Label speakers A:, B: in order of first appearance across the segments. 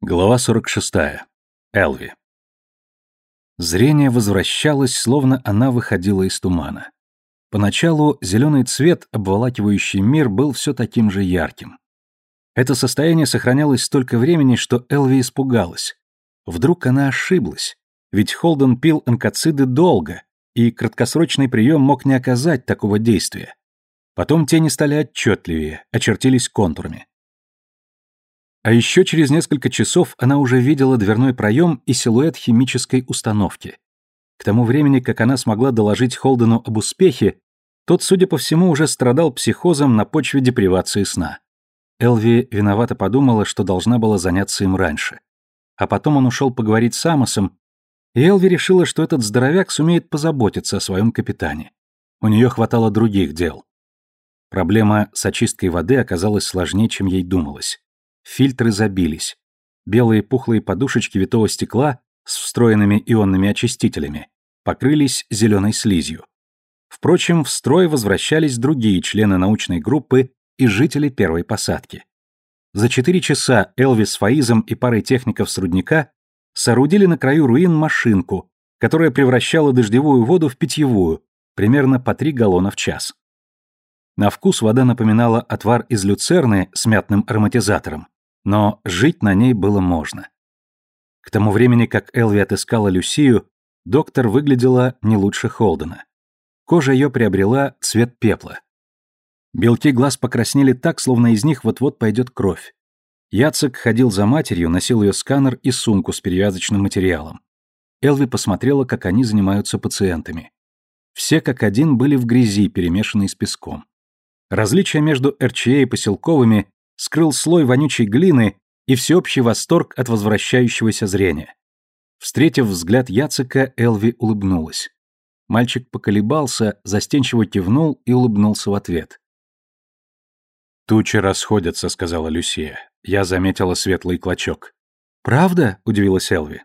A: Глава 46. Элви. Зрение возвращалось, словно она выходила из тумана. Поначалу зеленый цвет, обволакивающий мир, был все таким же ярким. Это состояние сохранялось столько времени, что Элви испугалась. Вдруг она ошиблась, ведь Холден пил онкоциды долго, и краткосрочный прием мог не оказать такого действия. Потом тени стали отчетливее, очертились контурами. А еще через несколько часов она уже видела дверной проем и силуэт химической установки. К тому времени, как она смогла доложить Холдену об успехе, тот, судя по всему, уже страдал психозом на почве депривации сна. Элви виновато подумала, что должна была заняться им раньше. А потом он ушел поговорить с Амосом, и Элви решила, что этот здоровяк сумеет позаботиться о своем капитане. У нее хватало других дел. Проблема с очисткой воды оказалась сложнее, чем ей думалось. Фильтры забились. Белые пухлые подушечки витого стекла с встроенными ионными очистителями покрылись зеленой слизью. Впрочем, в строй возвращались другие члены научной группы и жители первой посадки. За четыре часа Элвис с Фаизом и парой техников с рудника соорудили на краю руин машинку, которая превращала дождевую воду в питьевую, примерно по три галлона в час. На вкус вода напоминала отвар из люцерны с мятным ароматизатором, но жить на ней было можно. К тому времени, как Элви отыскала Люсию, доктор выглядела не лучше Холдена. Кожа ее приобрела цвет пепла. Белки глаз покраснели так, словно из них вот-вот пойдет кровь. Яцек ходил за матерью, носил ее сканер и сумку с перевязочным материалом. Элви посмотрела, как они занимаются пациентами. Все как один были в грязи, перемешанной с песком. Различия между РЧА и поселковыми скрыл слой вонючей глины и всеобщий восторг от возвращающегося зрения. Встретив взгляд Яцека, Элви улыбнулась. Мальчик поколебался, застенчиво кивнул и улыбнулся в ответ. «Тучи расходятся», — сказала Люсия. Я заметила светлый клочок. «Правда?» — удивилась Элви.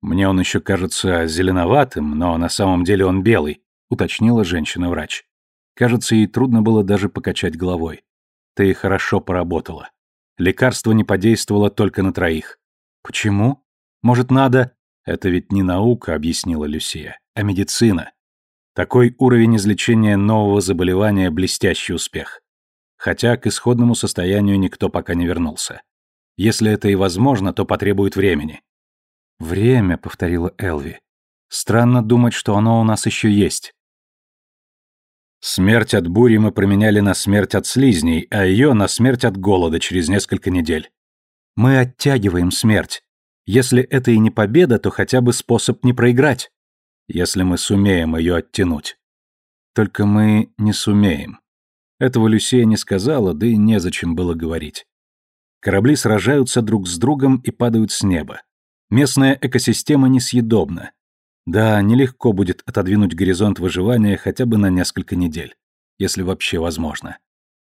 A: «Мне он еще кажется зеленоватым, но на самом деле он белый», — уточнила женщина-врач. Кажется, ей трудно было даже покачать головой. Ты хорошо поработала. Лекарство не подействовало только на троих. Почему? Может, надо... Это ведь не наука, объяснила Люсия, а медицина. Такой уровень излечения нового заболевания – блестящий успех. Хотя к исходному состоянию никто пока не вернулся. Если это и возможно, то потребует времени. «Время», — повторила Элви. «Странно думать, что оно у нас еще есть». Смерть от бури мы променяли на смерть от слизней, а ее на смерть от голода через несколько недель. Мы оттягиваем смерть. Если это и не победа, то хотя бы способ не проиграть. Если мы сумеем ее оттянуть. Только мы не сумеем. Этого Люсия не сказала, да и незачем было говорить. Корабли сражаются друг с другом и падают с неба. Местная экосистема несъедобна. Да, нелегко будет отодвинуть горизонт выживания хотя бы на несколько недель, если вообще возможно.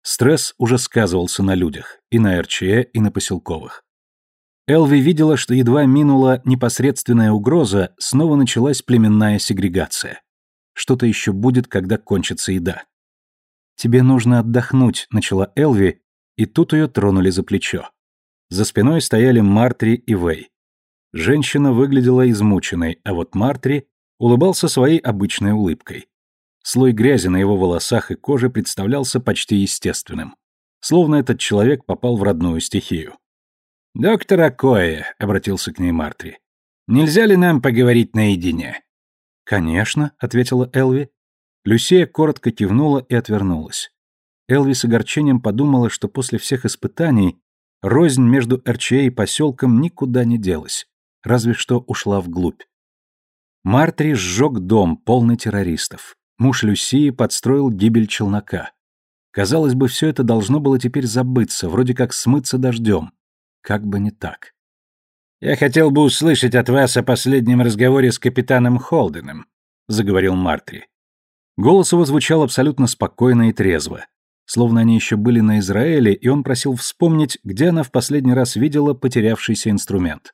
A: Стресс уже сказывался на людях, и на РЧЭ, и на поселковых. Элви видела, что едва минула непосредственная угроза, снова началась племенная сегрегация. Что-то еще будет, когда кончится еда. «Тебе нужно отдохнуть», — начала Элви, и тут ее тронули за плечо. За спиной стояли Мартри и Вэй. Женщина выглядела измученной, а вот Мартри улыбался своей обычной улыбкой. Слой грязи на его волосах и коже представлялся почти естественным. Словно этот человек попал в родную стихию. «Доктор Акоя», — обратился к ней Мартри, — «нельзя ли нам поговорить наедине?» «Конечно», — ответила Элви. Люсия коротко кивнула и отвернулась. Элви с огорчением подумала, что после всех испытаний рознь между РЧА и поселком никуда не делась разве что ушла вглубь. Мартри сжег дом, полный террористов. Муж Люсии подстроил гибель челнока. Казалось бы, все это должно было теперь забыться, вроде как смыться дождем. Как бы не так. «Я хотел бы услышать от вас о последнем разговоре с капитаном Холденом», — заговорил Мартри. Голос его звучал абсолютно спокойно и трезво. Словно они еще были на Израиле, и он просил вспомнить, где она в последний раз видела потерявшийся инструмент.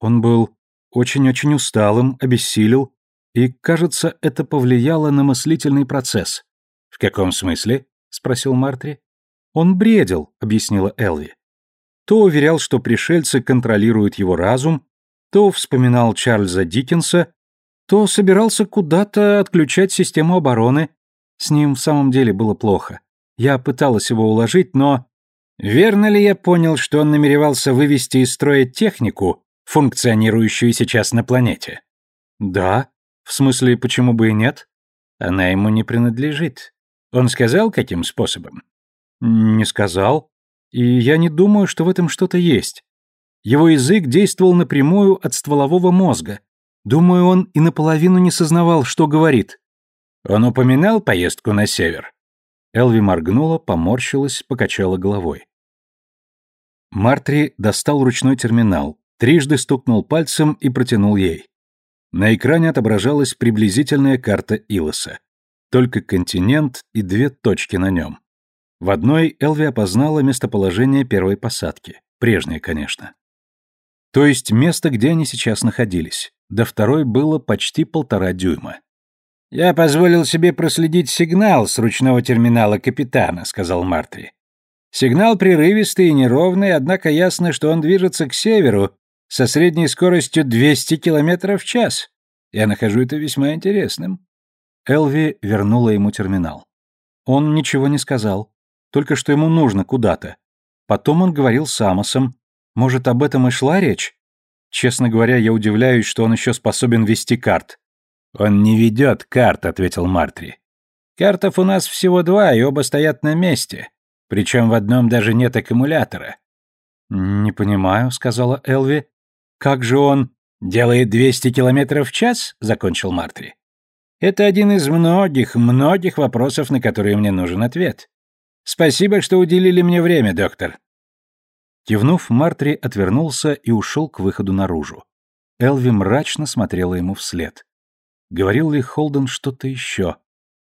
A: Он был очень-очень усталым, обессилел, и, кажется, это повлияло на мыслительный процесс. «В каком смысле?» — спросил Мартри. «Он бредил», — объяснила Элви. то уверял, что пришельцы контролируют его разум, то вспоминал Чарльза Диккенса, то собирался куда-то отключать систему обороны. С ним в самом деле было плохо. Я пыталась его уложить, но... Верно ли я понял, что он намеревался вывести из строя технику, функционирующую сейчас на планете? Да. В смысле, почему бы и нет? Она ему не принадлежит. Он сказал, каким способом? Не сказал. И я не думаю, что в этом что-то есть. Его язык действовал напрямую от стволового мозга. Думаю, он и наполовину не сознавал, что говорит. Он упоминал поездку на север? Элви моргнула, поморщилась, покачала головой. Мартри достал ручной терминал, трижды стукнул пальцем и протянул ей. На экране отображалась приблизительная карта Илоса. Только континент и две точки на нем. В одной Элви опознала местоположение первой посадки. Прежнее, конечно. То есть место, где они сейчас находились. До второй было почти полтора дюйма. «Я позволил себе проследить сигнал с ручного терминала капитана», — сказал Мартри. «Сигнал прерывистый и неровный, однако ясно, что он движется к северу со средней скоростью 200 км в час. Я нахожу это весьма интересным». Элви вернула ему терминал. Он ничего не сказал, только что ему нужно куда-то. Потом он говорил с Амосом. Может, об этом и шла речь? Честно говоря, я удивляюсь, что он еще способен вести карт. «Он не ведет карт», — ответил Мартри. «Картов у нас всего два, и оба стоят на месте. Причем в одном даже нет аккумулятора». «Не понимаю», — сказала Элви. «Как же он...» «Делает 200 километров в час?» — закончил Мартри. «Это один из многих, многих вопросов, на которые мне нужен ответ. Спасибо, что уделили мне время, доктор». Кивнув, Мартри отвернулся и ушел к выходу наружу. Элви мрачно смотрела ему вслед. Говорил ли Холден что-то еще?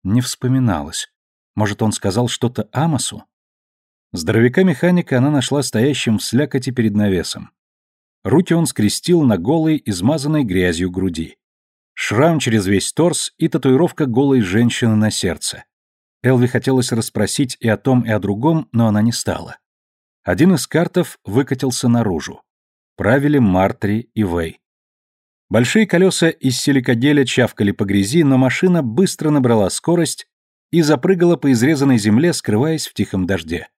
A: Не вспоминалось. Может, он сказал что-то Амосу? Здоровяка-механика она нашла стоящим в слякоти перед навесом. Руки он скрестил на голой, измазанной грязью груди. Шрам через весь торс и татуировка голой женщины на сердце. Элви хотелось расспросить и о том, и о другом, но она не стала. Один из картов выкатился наружу. Правили Мартри и Вэй. Большие колеса из силикагеля чавкали по грязи, но машина быстро набрала скорость и запрыгала по изрезанной земле, скрываясь в тихом дожде.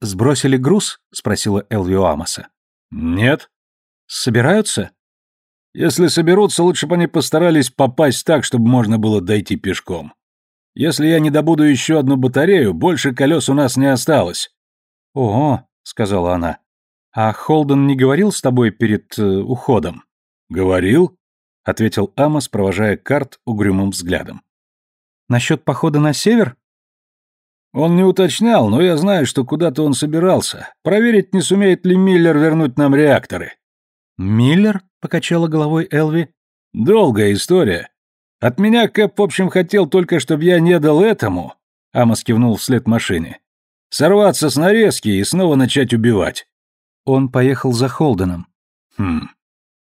A: «Сбросили груз?» — спросила Элвио Амоса. «Нет». «Собираются?» «Если соберутся, лучше бы они постарались попасть так, чтобы можно было дойти пешком. Если я не добуду еще одну батарею, больше колес у нас не осталось». «Ого», — сказала она. «А Холден не говорил с тобой перед э, уходом?» «Говорил», — ответил Амос, провожая карт угрюмым взглядом. «Насчет похода на север?» «Он не уточнял, но я знаю, что куда-то он собирался. Проверить, не сумеет ли Миллер вернуть нам реакторы». «Миллер?» — покачала головой Элви. «Долгая история. От меня Кэп, в общем, хотел только, чтобы я не дал этому...» Амос кивнул вслед машине. «Сорваться с нарезки и снова начать убивать. Он поехал за Холденом. Хм.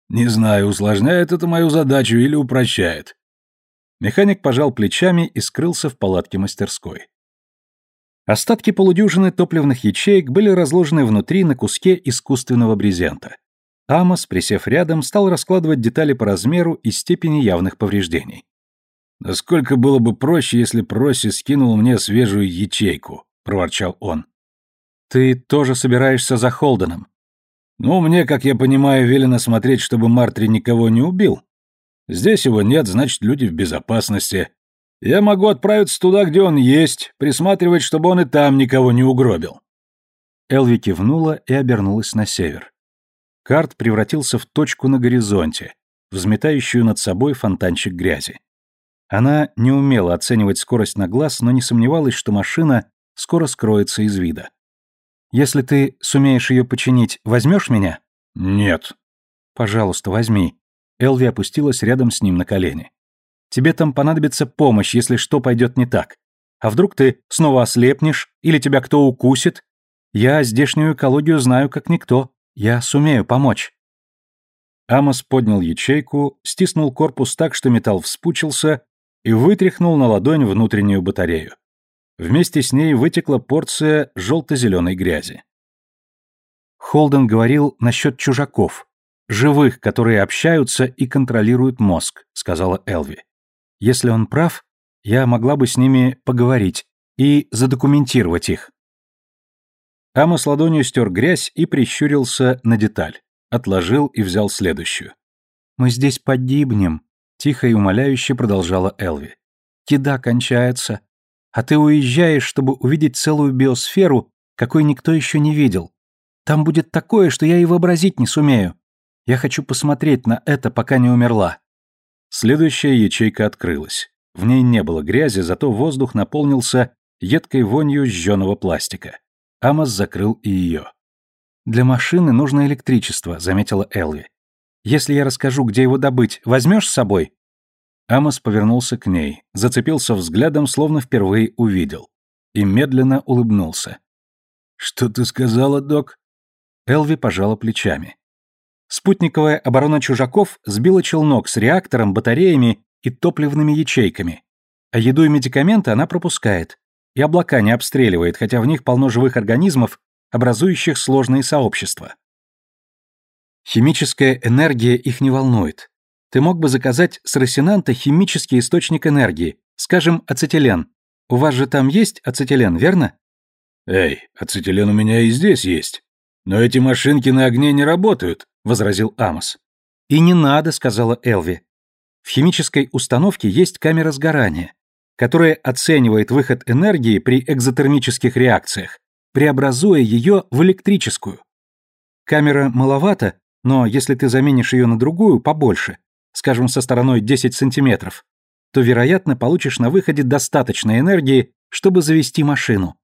A: Не знаю, усложняет это мою задачу или упрощает. Механик пожал плечами и скрылся в палатке мастерской. Остатки полудюжины топливных ячеек были разложены внутри на куске искусственного брезента. Амос, присев рядом, стал раскладывать детали по размеру и степени явных повреждений. «Насколько было бы проще, если Проси скинул мне свежую ячейку», — проворчал он. Ты тоже собираешься за Холденом? Ну, мне, как я понимаю, велено смотреть, чтобы Мартри никого не убил. Здесь его нет, значит, люди в безопасности. Я могу отправиться туда, где он есть, присматривать, чтобы он и там никого не угробил. Элви кивнула и обернулась на север. Карт превратился в точку на горизонте, взметающую над собой фонтанчик грязи. Она не умела оценивать скорость на глаз, но не сомневалась, что машина скоро скроется из вида. Если ты сумеешь ее починить, возьмешь меня?» «Нет». «Пожалуйста, возьми». Элви опустилась рядом с ним на колени. «Тебе там понадобится помощь, если что пойдет не так. А вдруг ты снова ослепнешь или тебя кто укусит? Я здешнюю экологию знаю как никто. Я сумею помочь». Амос поднял ячейку, стиснул корпус так, что металл вспучился, и вытряхнул на ладонь внутреннюю батарею. Вместе с ней вытекла порция желто-зеленой грязи. Холден говорил насчет чужаков, живых, которые общаются и контролируют мозг, сказала Элви. Если он прав, я могла бы с ними поговорить и задокументировать их. Амос ладонью стер грязь и прищурился на деталь. Отложил и взял следующую. «Мы здесь погибнем», — тихо и умоляюще продолжала Элви. «Еда кончается, а ты уезжаешь, чтобы увидеть целую биосферу, какой никто еще не видел. Там будет такое, что я и вообразить не сумею. Я хочу посмотреть на это, пока не умерла». Следующая ячейка открылась. В ней не было грязи, зато воздух наполнился едкой вонью сжженного пластика. Амос закрыл и ее. «Для машины нужно электричество», — заметила Элви. «Если я расскажу, где его добыть, возьмешь с собой?» Амос повернулся к ней, зацепился взглядом, словно впервые увидел. И медленно улыбнулся. «Что ты сказала, док?» Элви пожала плечами. Спутниковая оборона чужаков сбила челнок с реактором, батареями и топливными ячейками. А еду и медикаменты она пропускает. И облака не обстреливает, хотя в них полно живых организмов, образующих сложные сообщества. Химическая энергия их не волнует. Ты мог бы заказать с Росинанта химический источник энергии, скажем, ацетилен. У вас же там есть ацетилен, верно?
B: Эй, ацетилен у меня и здесь есть. Но эти машинки на огне не работают, возразил Амос.
A: И не надо, сказала Элви. В химической установке есть камера сгорания, которая оценивает выход энергии при экзотермических реакциях, преобразуя ее в электрическую. Камера маловато, но если ты заменишь ее на другую, побольше, скажем, со стороной 10 сантиметров, то, вероятно, получишь на выходе достаточно энергии, чтобы завести машину.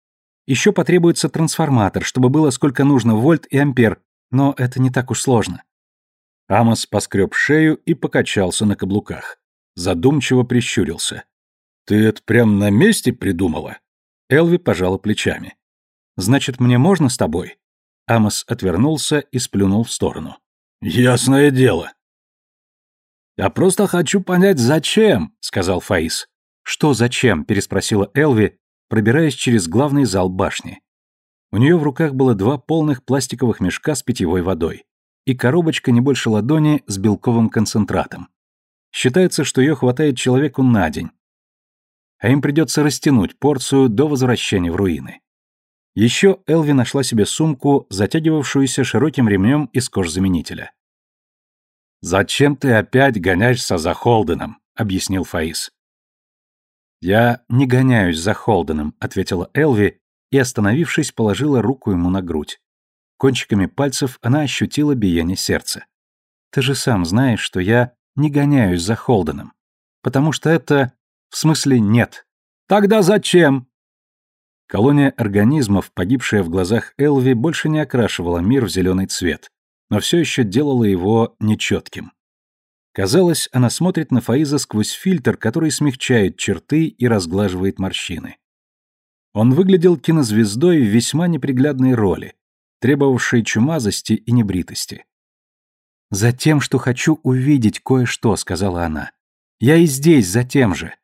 A: Еще потребуется трансформатор, чтобы было сколько нужно вольт и ампер, но это не так уж сложно.
B: Амос поскреб шею и покачался на каблуках. Задумчиво прищурился. «Ты это прям на месте придумала?»
A: Элви пожала плечами. «Значит, мне можно с тобой?» Амос отвернулся и сплюнул в сторону.
B: «Ясное дело». «Я просто хочу понять, зачем», — сказал Фаис.
A: «Что зачем?» — переспросила Элви, пробираясь через главный зал башни. У нее в руках было два полных пластиковых мешка с питьевой водой и коробочка не больше ладони с белковым концентратом. Считается, что ее хватает человеку на день, а им придется растянуть порцию до возвращения в руины. Еще Элви нашла себе сумку, затягивавшуюся широким ремнем из кожзаменителя.
B: «Зачем ты опять гоняешься за Холденом?» — объяснил Фаис.
A: «Я не гоняюсь за Холденом», — ответила Элви и, остановившись, положила руку ему на грудь. Кончиками пальцев она ощутила биение сердца. «Ты же сам знаешь, что я не гоняюсь за Холденом. Потому что это... В смысле, нет. Тогда зачем?» Колония организмов, погибшая в глазах Элви, больше не окрашивала мир в зеленый цвет, но все еще делала его нечетким. Казалось, она смотрит на Фаиза сквозь фильтр, который смягчает черты и разглаживает морщины. Он выглядел кинозвездой в весьма неприглядной роли, требовавшей чумазости и небритости. «Затем, что хочу увидеть кое-что», — сказала она. «Я и здесь за тем же.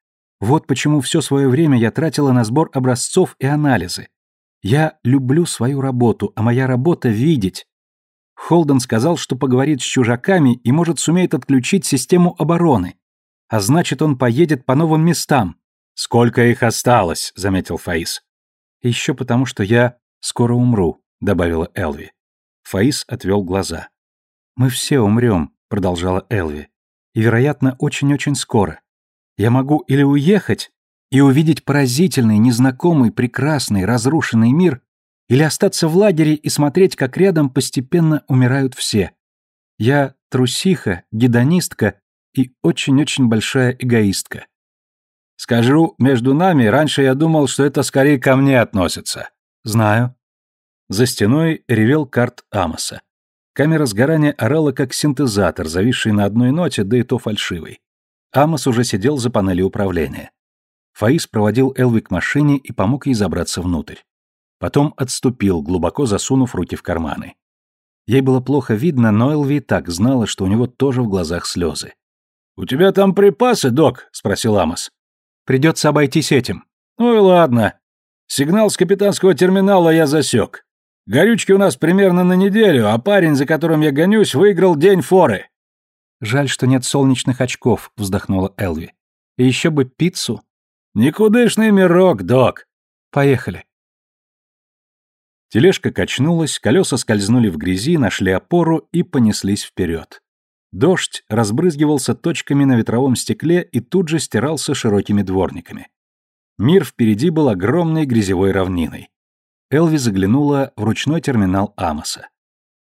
A: Вот почему все свое время я тратила на сбор образцов и анализы. Я люблю свою работу, а моя работа — видеть. Холден сказал, что поговорит с чужаками и, может, сумеет отключить систему обороны. А значит, он поедет по новым местам.
B: «Сколько их осталось?» — заметил Фаис.
A: «Еще потому, что я скоро умру», — добавила Элви. Фаис отвел глаза. «Мы все умрем», — продолжала Элви. «И, вероятно, очень-очень скоро. Я могу или уехать и увидеть поразительный, незнакомый, прекрасный, разрушенный мир, или остаться в лагере и смотреть, как рядом постепенно умирают все. Я трусиха, гедонистка и очень-очень большая эгоистка.
B: Скажу, между нами, раньше я думал, что это скорее ко мне относится.
A: Знаю. За стеной ревел карт Амоса. Камера сгорания орала как синтезатор, зависший на одной ноте, да и то фальшивый. Амос уже сидел за панелью управления. Фаис проводил Элви к машине и помог ей забраться внутрь. Потом отступил, глубоко засунув руки в карманы. Ей было плохо видно, но Элви так знала, что у него тоже в глазах слезы.
B: «У тебя там припасы, док?» — спросил Амос.
A: «Придется обойтись этим».
B: «Ну и ладно. Сигнал с капитанского терминала я засек. Горючки у нас примерно на неделю, а парень, за которым я гонюсь, выиграл день форы».
A: «Жаль, что нет солнечных очков», — вздохнула Элви. «И еще бы пиццу».
B: «Никудышный мирок, док».
A: «Поехали».
B: Тележка качнулась, колеса скользнули в грязи, нашли опору и понеслись вперед. Дождь разбрызгивался точками на ветровом стекле и тут же стирался широкими дворниками. Мир впереди был огромной грязевой равниной. Элви заглянула в ручной терминал Амоса.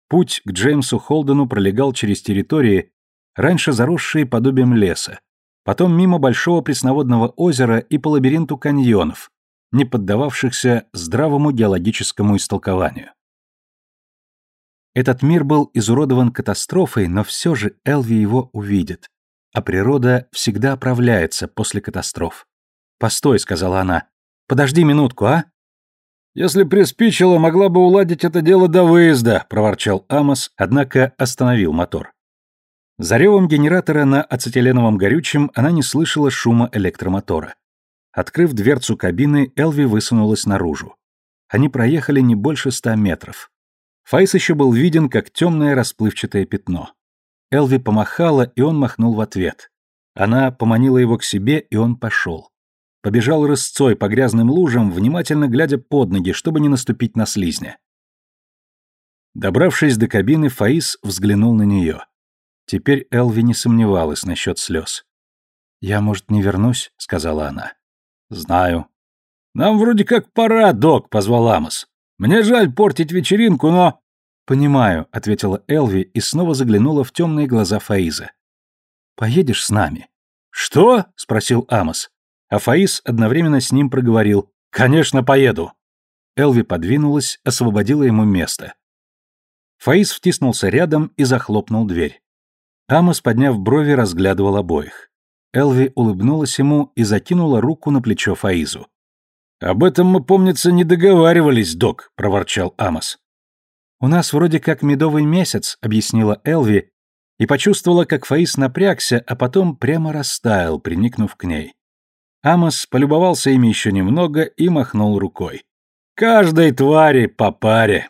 B: Путь к Джеймсу Холдену пролегал через территории, раньше заросшие подобием леса, потом мимо большого пресноводного озера и по лабиринту каньонов, не поддававшихся здравому геологическому истолкованию. Этот мир был изуродован катастрофой, но все же Элви его увидит. А природа всегда оправляется после катастроф. «Постой», — сказала она. «Подожди минутку, а?» «Если приспичило, могла бы уладить это дело до выезда», — проворчал Амос, однако остановил мотор. За ревом генератора на ацетиленовом горючем она не слышала шума электромотора. Открыв дверцу кабины, Элви высунулась наружу. Они проехали не больше ста метров. Файс еще был виден, как темное расплывчатое пятно. Элви помахала, и он махнул в ответ. Она поманила его к себе, и он пошел. Побежал рысцой по грязным лужам, внимательно глядя под ноги, чтобы не наступить на слизня. Добравшись до кабины, Фаис взглянул на нее. Теперь Элви не сомневалась насчет слез. «Я, может, не вернусь?» — сказала она. «Знаю». «Нам вроде как пора, док», — позвал Амос. «Мне жаль портить вечеринку, но...»
A: «Понимаю», — ответила Элви и снова заглянула в темные глаза Фаиза. «Поедешь с нами?»
B: «Что?» — спросил Амос. А Фаиз одновременно с ним проговорил. «Конечно, поеду».
A: Элви подвинулась, освободила ему место. Фаиз втиснулся рядом и захлопнул дверь. Амос, подняв брови, разглядывал обоих. Элви улыбнулась ему и закинула руку на плечо Фаизу.
B: «Об этом мы, помнится, не договаривались, док», — проворчал Амос.
A: «У нас вроде как медовый месяц», — объяснила Элви, и почувствовала, как Фаис напрягся, а потом прямо растаял, приникнув к ней. Амос полюбовался ими еще немного и махнул рукой. «Каждой твари по паре!»